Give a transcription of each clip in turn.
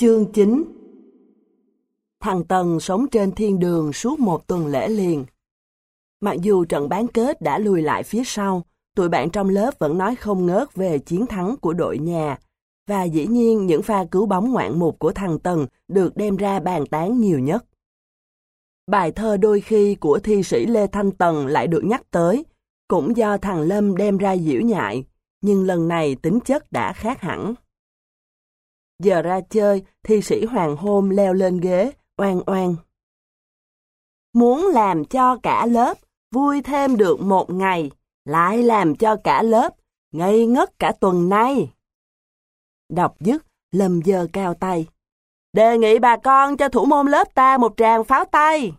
Chương 9 Thằng Tần sống trên thiên đường suốt một tuần lễ liền. Mặc dù trận bán kết đã lùi lại phía sau, tụi bạn trong lớp vẫn nói không ngớt về chiến thắng của đội nhà. Và dĩ nhiên những pha cứu bóng ngoạn mục của thằng Tần được đem ra bàn tán nhiều nhất. Bài thơ đôi khi của thi sĩ Lê Thanh Tần lại được nhắc tới, cũng do thằng Lâm đem ra diễu nhại, nhưng lần này tính chất đã khác hẳn. Giờ ra chơi, thi sĩ hoàng hôn leo lên ghế, oan oan. Muốn làm cho cả lớp vui thêm được một ngày, lại làm cho cả lớp ngây ngất cả tuần nay. Đọc dứt, Lâm dơ cao tay. Đề nghị bà con cho thủ môn lớp ta một tràng pháo tay.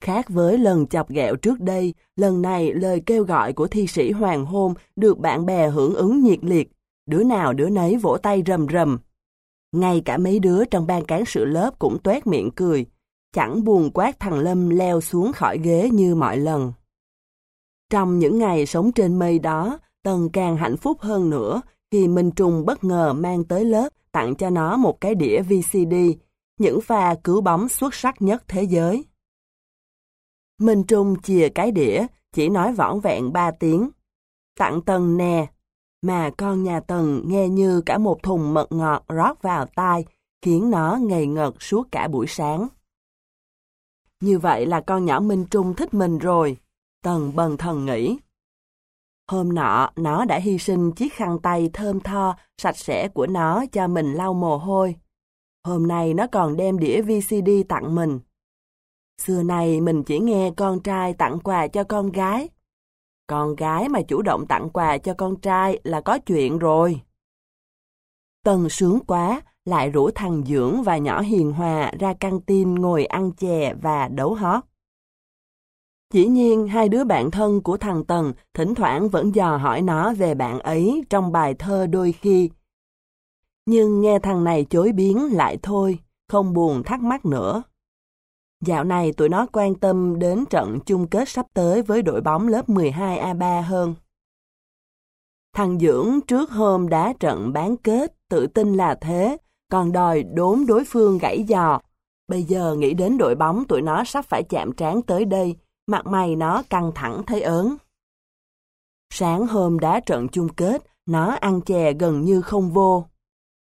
Khác với lần chọc ghẹo trước đây, lần này lời kêu gọi của thi sĩ Hoàng Hôn được bạn bè hưởng ứng nhiệt liệt. Đứa nào đứa nấy vỗ tay rầm rầm. Ngay cả mấy đứa trong ban cán sự lớp cũng tuét miệng cười, chẳng buồn quát thằng Lâm leo xuống khỏi ghế như mọi lần. Trong những ngày sống trên mây đó, Tần càng hạnh phúc hơn nữa khi Minh Trung bất ngờ mang tới lớp tặng cho nó một cái đĩa VCD, những pha cứu bóng xuất sắc nhất thế giới. Minh Trung chìa cái đĩa, chỉ nói võn vẹn ba tiếng. Tặng Tần nè, mà con nhà Tần nghe như cả một thùng mật ngọt rót vào tai, khiến nó ngây ngật suốt cả buổi sáng. Như vậy là con nhỏ Minh Trung thích mình rồi, Tần bần thần nghĩ. Hôm nọ, nó đã hy sinh chiếc khăn tay thơm tho, sạch sẽ của nó cho mình lau mồ hôi. Hôm nay nó còn đem đĩa VCD tặng mình. Xưa này mình chỉ nghe con trai tặng quà cho con gái, con gái mà chủ động tặng quà cho con trai là có chuyện rồi. Tần sướng quá, lại rủ thằng Dưỡng và nhỏ Hiền Hòa ra căng tin ngồi ăn chè và đấu hót. Chỉ nhiên hai đứa bạn thân của thằng Tần thỉnh thoảng vẫn dò hỏi nó về bạn ấy trong bài thơ đôi khi. Nhưng nghe thằng này chối biến lại thôi, không buồn thắc mắc nữa. Dạo này tụi nó quan tâm đến trận chung kết sắp tới với đội bóng lớp 12A3 hơn. Thằng Dưỡng trước hôm đá trận bán kết, tự tin là thế, còn đòi đốn đối phương gãy giò. Bây giờ nghĩ đến đội bóng tụi nó sắp phải chạm trán tới đây, mặt mày nó căng thẳng thấy ớn. Sáng hôm đá trận chung kết, nó ăn chè gần như không vô.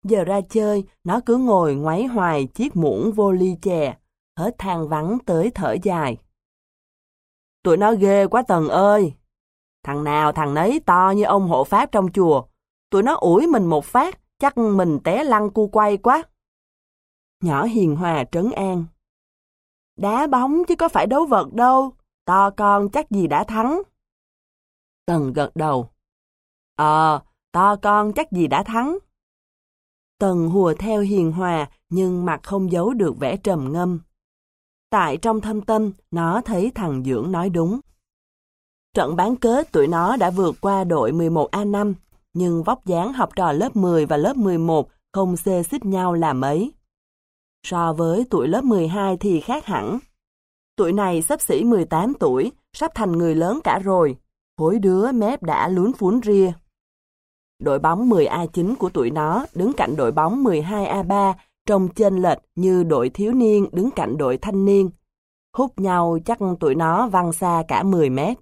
Giờ ra chơi, nó cứ ngồi ngoáy hoài chiếc muỗng vô ly chè, hết than vắng tới thở dài. Tụi nó ghê quá Tần ơi! Thằng nào thằng nấy to như ông hộ pháp trong chùa. Tụi nó ủi mình một phát, chắc mình té lăn cu quay quá. Nhỏ hiền hòa trấn an. Đá bóng chứ có phải đấu vật đâu, to con chắc gì đã thắng. Tần gật đầu. Ờ, to con chắc gì đã thắng. Tần hùa theo hiền hòa nhưng mặt không giấu được vẻ trầm ngâm. Tại trong thâm tâm, nó thấy thằng Dưỡng nói đúng. Trận bán kết tụi nó đã vượt qua đội 11A5, nhưng vóc dáng học trò lớp 10 và lớp 11 không xê xích nhau là mấy. So với tuổi lớp 12 thì khác hẳn. Tuổi này sắp xỉ 18 tuổi, sắp thành người lớn cả rồi. Hối đứa mép đã lún phún ria. Đội bóng 10A9 của tụi nó đứng cạnh đội bóng 12A3 trông chênh lệch như đội thiếu niên đứng cạnh đội thanh niên. Hút nhau chắc tụi nó văng xa cả 10 mét.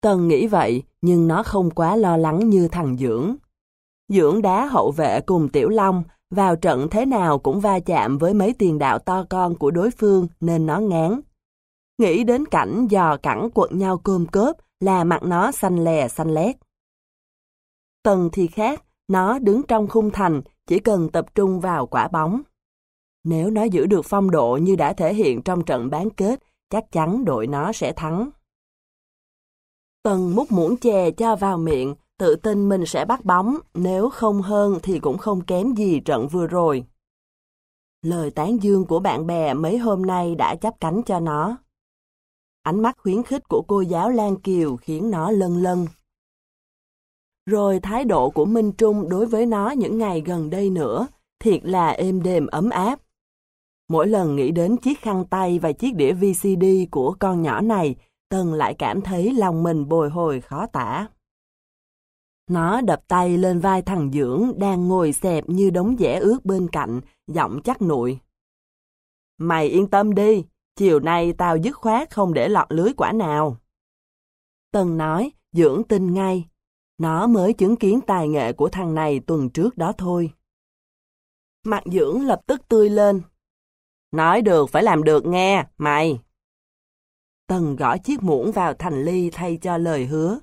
Tần nghĩ vậy, nhưng nó không quá lo lắng như thằng Dưỡng. Dưỡng đá hậu vệ cùng Tiểu Long, vào trận thế nào cũng va chạm với mấy tiền đạo to con của đối phương nên nó ngán. Nghĩ đến cảnh dò cẳng quật nhau cơm cớp là mặt nó xanh lè xanh lét. Tần thì khác, nó đứng trong khung thành chỉ cần tập trung vào quả bóng. Nếu nó giữ được phong độ như đã thể hiện trong trận bán kết, chắc chắn đội nó sẽ thắng. Tần múc muỗng chè cho vào miệng, tự tin mình sẽ bắt bóng, nếu không hơn thì cũng không kém gì trận vừa rồi. Lời tán dương của bạn bè mấy hôm nay đã chấp cánh cho nó. Ánh mắt khuyến khích của cô giáo Lan Kiều khiến nó lân lân. Rồi thái độ của Minh Trung đối với nó những ngày gần đây nữa, thiệt là êm đềm ấm áp. Mỗi lần nghĩ đến chiếc khăn tay và chiếc đĩa VCD của con nhỏ này, Tân lại cảm thấy lòng mình bồi hồi khó tả. Nó đập tay lên vai thằng Dưỡng đang ngồi xẹp như đống dẻ ướt bên cạnh, giọng chắc nụi. Mày yên tâm đi, chiều nay tao dứt khoát không để lọt lưới quả nào. Tân nói, Dưỡng tin ngay. Nó mới chứng kiến tài nghệ của thằng này tuần trước đó thôi. Mặt Dưỡng lập tức tươi lên. Nói được phải làm được nghe, mày. Tần gõ chiếc muỗng vào thành ly thay cho lời hứa.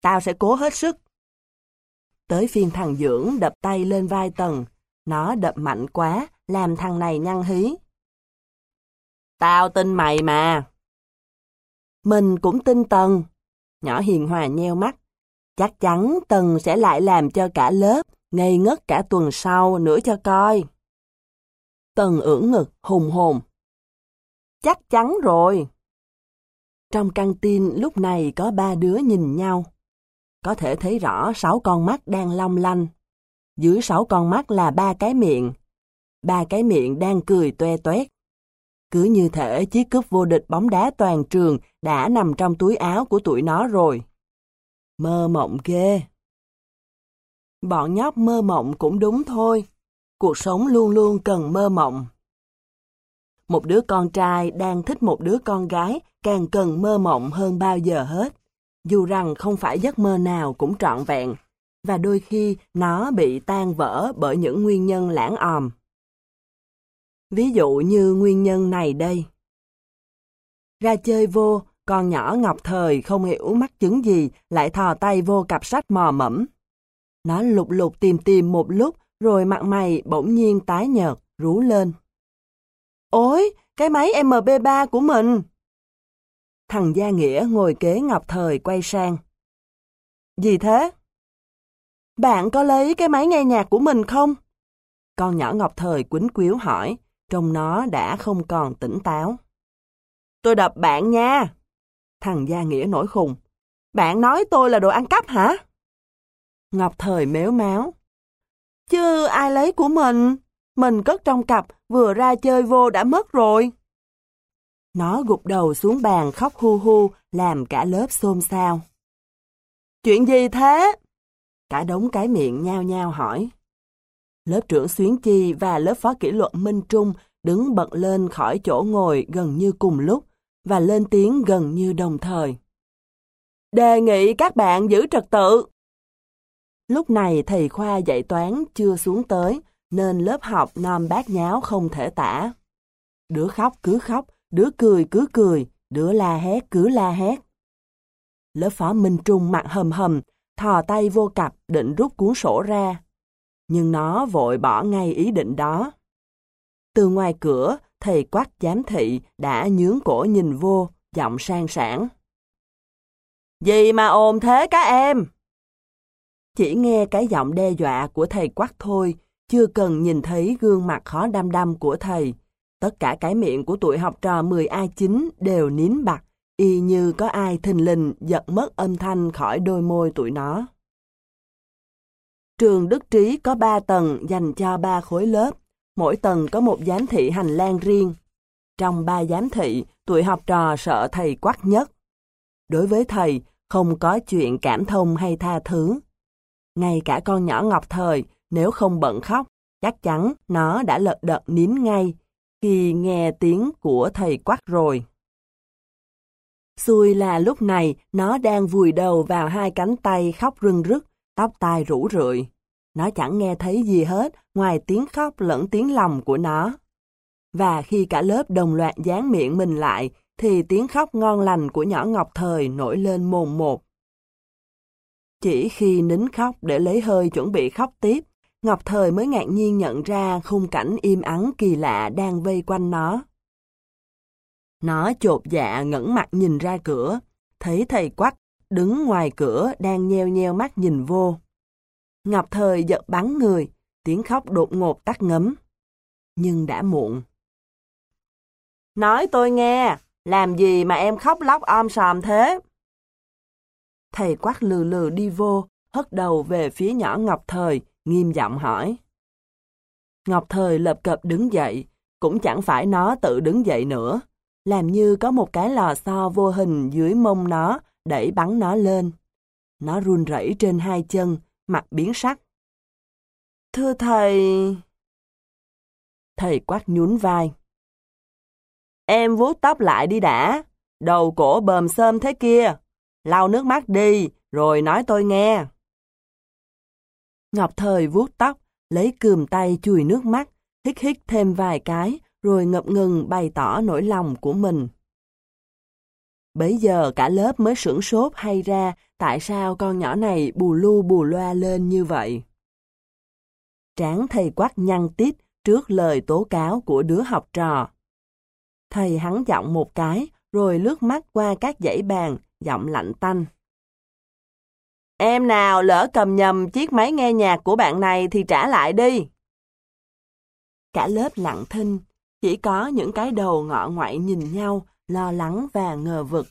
Tao sẽ cố hết sức. Tới phiên thằng Dưỡng đập tay lên vai Tần. Nó đập mạnh quá, làm thằng này nhăn hí. Tao tin mày mà. Mình cũng tin Tần. Nhỏ hiền hòa nheo mắt. Chắc chắn Tần sẽ lại làm cho cả lớp, ngây ngất cả tuần sau nữa cho coi. Tần ưỡn ngực, hùng hồn. Chắc chắn rồi. Trong căng tin lúc này có ba đứa nhìn nhau. Có thể thấy rõ sáu con mắt đang long lanh. Dưới sáu con mắt là ba cái miệng. Ba cái miệng đang cười toe toét. Cứ như thể chiếc cúp vô địch bóng đá toàn trường đã nằm trong túi áo của tụi nó rồi. Mơ mộng ghê. Bọn nhóc mơ mộng cũng đúng thôi. Cuộc sống luôn luôn cần mơ mộng. Một đứa con trai đang thích một đứa con gái càng cần mơ mộng hơn bao giờ hết. Dù rằng không phải giấc mơ nào cũng trọn vẹn, và đôi khi nó bị tan vỡ bởi những nguyên nhân lãng òm. Ví dụ như nguyên nhân này đây. Ra chơi vô, con nhỏ Ngọc Thời không hiểu mắc chứng gì lại thò tay vô cặp sách mò mẫm. Nó lục lục tìm tìm một lúc rồi mặt mày bỗng nhiên tái nhợt, rú lên. Ôi, cái máy MB3 của mình! Thằng Gia Nghĩa ngồi kế Ngọc Thời quay sang. Gì thế? Bạn có lấy cái máy nghe nhạc của mình không? Con nhỏ Ngọc Thời quýnh quýu hỏi, trong nó đã không còn tỉnh táo. Tôi đập bạn nha! Thằng Gia Nghĩa nổi khùng. Bạn nói tôi là đồ ăn cắp hả? Ngọc Thời méo máu. Chứ ai lấy của mình? Mình cất trong cặp, vừa ra chơi vô đã mất rồi. Nó gục đầu xuống bàn khóc hu hu, làm cả lớp xôn xao. Chuyện gì thế? Cả đống cái miệng nhao nhao hỏi. Lớp trưởng Xuyến Chi và lớp phó kỷ luật Minh Trung đứng bật lên khỏi chỗ ngồi gần như cùng lúc và lên tiếng gần như đồng thời. Đề nghị các bạn giữ trật tự. Lúc này thầy Khoa dạy toán chưa xuống tới, nên lớp học non bát nháo không thể tả. Đứa khóc cứ khóc, đứa cười cứ cười, đứa la hét cứ la hét. Lớp phó Minh Trung mặt hầm hầm, thò tay vô cặp định rút cuốn sổ ra. Nhưng nó vội bỏ ngay ý định đó. Từ ngoài cửa, thầy quát giám thị đã nhướng cổ nhìn vô, giọng sang sảng. Gì mà ồn thế các em? Chỉ nghe cái giọng đe dọa của thầy quát thôi, chưa cần nhìn thấy gương mặt khó đăm đăm của thầy. Tất cả cái miệng của tuổi học trò 10A9 đều nín bặt, y như có ai thình lình giật mất âm thanh khỏi đôi môi tụi nó. Trường Đức Trí có 3 tầng dành cho 3 khối lớp, mỗi tầng có một giám thị hành lang riêng. Trong ba giám thị, tuổi học trò sợ thầy quắc nhất. Đối với thầy, không có chuyện cảm thông hay tha thứ. Ngay cả con nhỏ Ngọc Thời, nếu không bận khóc, chắc chắn nó đã lật đật nín ngay khi nghe tiếng của thầy quắc rồi. Xui là lúc này nó đang vùi đầu vào hai cánh tay khóc rưng rức, tóc tai rủ rượi. Nó chẳng nghe thấy gì hết ngoài tiếng khóc lẫn tiếng lòng của nó. Và khi cả lớp đồng loạt dán miệng mình lại, thì tiếng khóc ngon lành của nhỏ Ngọc Thời nổi lên mồm một. Chỉ khi nín khóc để lấy hơi chuẩn bị khóc tiếp, Ngọc Thời mới ngạc nhiên nhận ra khung cảnh im ắng kỳ lạ đang vây quanh nó. Nó chột dạ ngẩng mặt nhìn ra cửa, thấy thầy quắc đứng ngoài cửa đang nheo nheo mắt nhìn vô. Ngọc Thời giật bắn người, tiếng khóc đột ngột tắt ngấm. Nhưng đã muộn. Nói tôi nghe, làm gì mà em khóc lóc om sòm thế? Thầy quát lừ lừ đi vô, hất đầu về phía nhỏ Ngọc Thời, nghiêm giọng hỏi. Ngọc Thời lập cập đứng dậy, cũng chẳng phải nó tự đứng dậy nữa, làm như có một cái lò xo vô hình dưới mông nó, đẩy bắn nó lên. Nó run rẩy trên hai chân, mặt biến sắc. Thưa thầy... Thầy quát nhún vai. Em vuốt tóc lại đi đã, đầu cổ bờm sơm thế kia. Lau nước mắt đi, rồi nói tôi nghe. Ngọc Thời vuốt tóc, lấy cườm tay chùi nước mắt, hít hít thêm vài cái, rồi ngập ngừng bày tỏ nỗi lòng của mình. Bấy giờ cả lớp mới sửng sốt hay ra tại sao con nhỏ này bù lu bù loa lên như vậy. Tráng thầy quát nhăn tít trước lời tố cáo của đứa học trò. Thầy hắn giọng một cái, rồi lướt mắt qua các dãy bàn, giọng lạnh tanh. Em nào lỡ cầm nhầm chiếc máy nghe nhạc của bạn này thì trả lại đi. Cả lớp lặng thinh, chỉ có những cái đầu ngọ ngoại nhìn nhau, lo lắng và ngờ vực.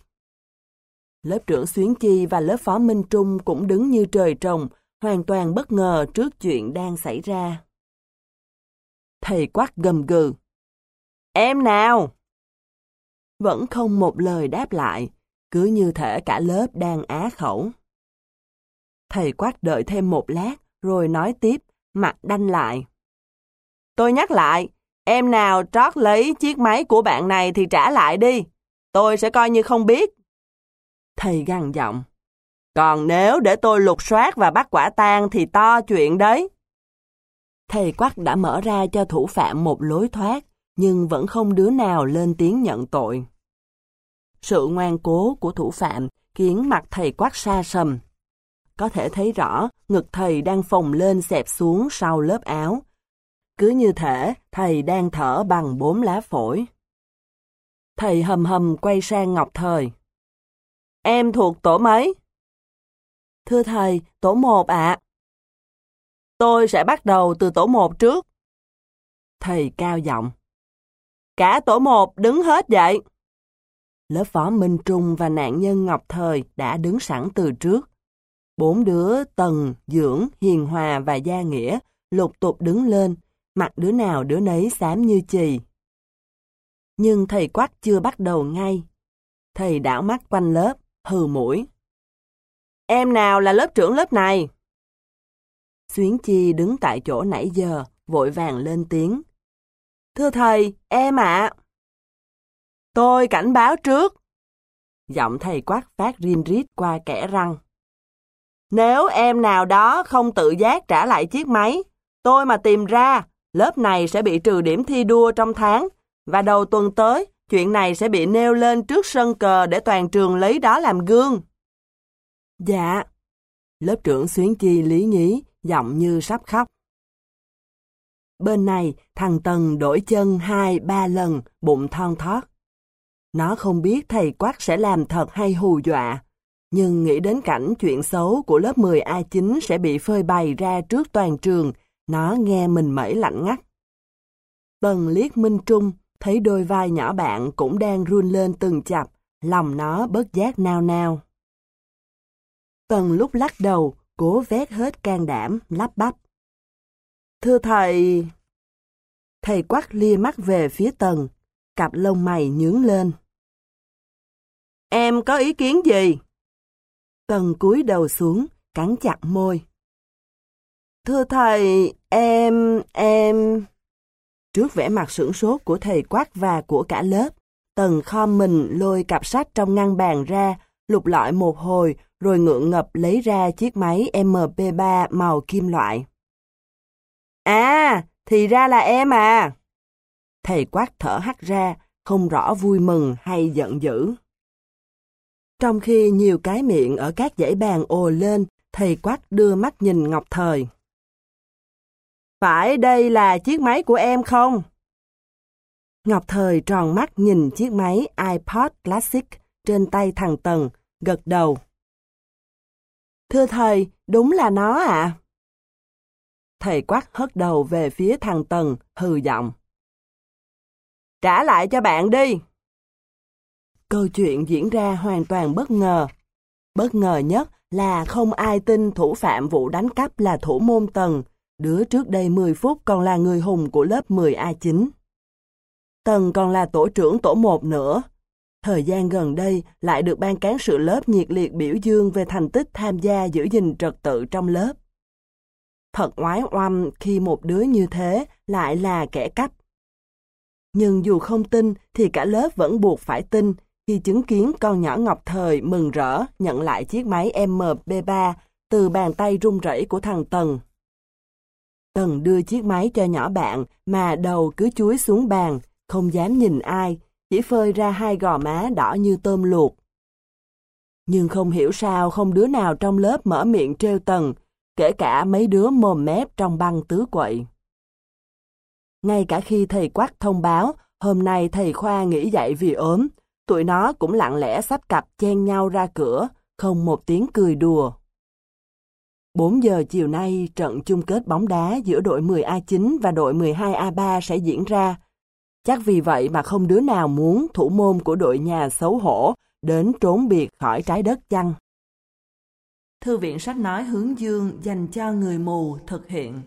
Lớp trưởng Xuyến Chi và lớp phó Minh Trung cũng đứng như trời trồng, hoàn toàn bất ngờ trước chuyện đang xảy ra. Thầy quát gầm gừ. Em nào! Vẫn không một lời đáp lại, cứ như thể cả lớp đang á khẩu. Thầy quát đợi thêm một lát, rồi nói tiếp, mặt đanh lại. Tôi nhắc lại, em nào trót lấy chiếc máy của bạn này thì trả lại đi. Tôi sẽ coi như không biết. Thầy gằn giọng. Còn nếu để tôi lục soát và bắt quả tang thì to chuyện đấy. Thầy quắc đã mở ra cho thủ phạm một lối thoát, nhưng vẫn không đứa nào lên tiếng nhận tội. Sự ngoan cố của thủ phạm khiến mặt thầy quắc xa sầm. Có thể thấy rõ ngực thầy đang phồng lên xẹp xuống sau lớp áo. Cứ như thể thầy đang thở bằng bốn lá phổi. Thầy hầm hầm quay sang Ngọc Thời. Em thuộc tổ mấy? Thưa thầy, tổ một ạ. Tôi sẽ bắt đầu từ tổ một trước. Thầy cao giọng. Cả tổ một đứng hết dậy. Lớp phó Minh Trung và nạn nhân Ngọc Thời đã đứng sẵn từ trước. Bốn đứa Tần, Dưỡng, Hiền Hòa và Gia Nghĩa lục tục đứng lên, mặt đứa nào đứa nấy xám như chì. Nhưng thầy quát chưa bắt đầu ngay. Thầy đảo mắt quanh lớp, hừ mũi. Em nào là lớp trưởng lớp này? Xuyến Chi đứng tại chỗ nãy giờ, vội vàng lên tiếng. Thưa thầy, em ạ. Tôi cảnh báo trước. Giọng thầy quát phát rin rít qua kẻ răng. Nếu em nào đó không tự giác trả lại chiếc máy, tôi mà tìm ra, lớp này sẽ bị trừ điểm thi đua trong tháng, và đầu tuần tới, chuyện này sẽ bị nêu lên trước sân cờ để toàn trường lấy đó làm gương. Dạ. Lớp trưởng Xuyến Chi lý nhí, giọng như sắp khóc. Bên này, thằng Tần đổi chân hai ba lần, bụng thon thót. Nó không biết thầy quát sẽ làm thật hay hù dọa, nhưng nghĩ đến cảnh chuyện xấu của lớp 10A9 sẽ bị phơi bày ra trước toàn trường, nó nghe mình mẩy lạnh ngắt. Tần liếc Minh Trung, thấy đôi vai nhỏ bạn cũng đang run lên từng chập, lòng nó bớt giác nao nao. Tần lúc lắc đầu, cố vét hết can đảm, lắp bắp. Thưa thầy... Thầy quắc lia mắt về phía Tần, cặp lông mày nhướng lên. Em có ý kiến gì? Tần cúi đầu xuống, cắn chặt môi. Thưa thầy, em, em... Trước vẻ mặt sửng sốt của thầy quát và của cả lớp, Tần khom mình lôi cặp sách trong ngăn bàn ra, lục lọi một hồi, rồi ngượng ngập lấy ra chiếc máy MP3 màu kim loại. À, thì ra là em à! Thầy quát thở hắt ra, không rõ vui mừng hay giận dữ. Trong khi nhiều cái miệng ở các dãy bàn ồ lên, thầy quát đưa mắt nhìn Ngọc Thời. Phải đây là chiếc máy của em không? Ngọc Thời tròn mắt nhìn chiếc máy iPod Classic trên tay thằng Tần, gật đầu. Thưa thầy, đúng là nó ạ. À? Thầy quát hất đầu về phía thằng Tần, hừ giọng. Trả lại cho bạn đi. Câu chuyện diễn ra hoàn toàn bất ngờ. Bất ngờ nhất là không ai tin thủ phạm vụ đánh cắp là thủ môn Tần, đứa trước đây 10 phút còn là người hùng của lớp 10A9. Tần còn là tổ trưởng tổ 1 nữa. Thời gian gần đây lại được ban cán sự lớp nhiệt liệt biểu dương về thành tích tham gia giữ gìn trật tự trong lớp. Thật ngoái oăm khi một đứa như thế lại là kẻ cắp. Nhưng dù không tin thì cả lớp vẫn buộc phải tin khi chứng kiến con nhỏ Ngọc Thời mừng rỡ nhận lại chiếc máy MP3 từ bàn tay run rẩy của thằng Tần. Tần đưa chiếc máy cho nhỏ bạn mà đầu cứ chuối xuống bàn, không dám nhìn ai, chỉ phơi ra hai gò má đỏ như tôm luộc. Nhưng không hiểu sao không đứa nào trong lớp mở miệng trêu Tần, kể cả mấy đứa mồm mép trong băng tứ quậy. Ngay cả khi thầy quát thông báo, hôm nay thầy Khoa nghỉ dạy vì ốm, tụi nó cũng lặng lẽ sắp cặp chen nhau ra cửa, không một tiếng cười đùa. 4 giờ chiều nay, trận chung kết bóng đá giữa đội 10A9 và đội 12A3 sẽ diễn ra. Chắc vì vậy mà không đứa nào muốn thủ môn của đội nhà xấu hổ đến trốn biệt khỏi trái đất chăng. Thư viện sách nói hướng dương dành cho người mù thực hiện